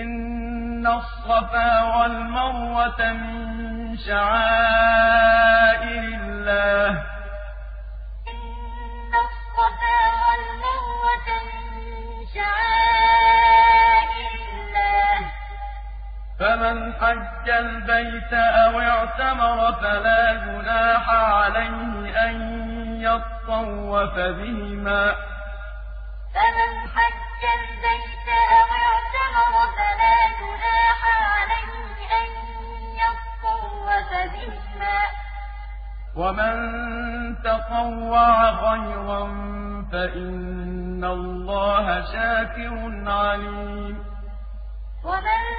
إن الصفا والمروة من شعائر الله. إن الصفا والمروة من شعائر الله. فمن حج البيت أو اعتمر فلا جناح عليه أن يطوف بهما. فمن حج ومن تطوع خيرا فإن الله شاكر عليم ومن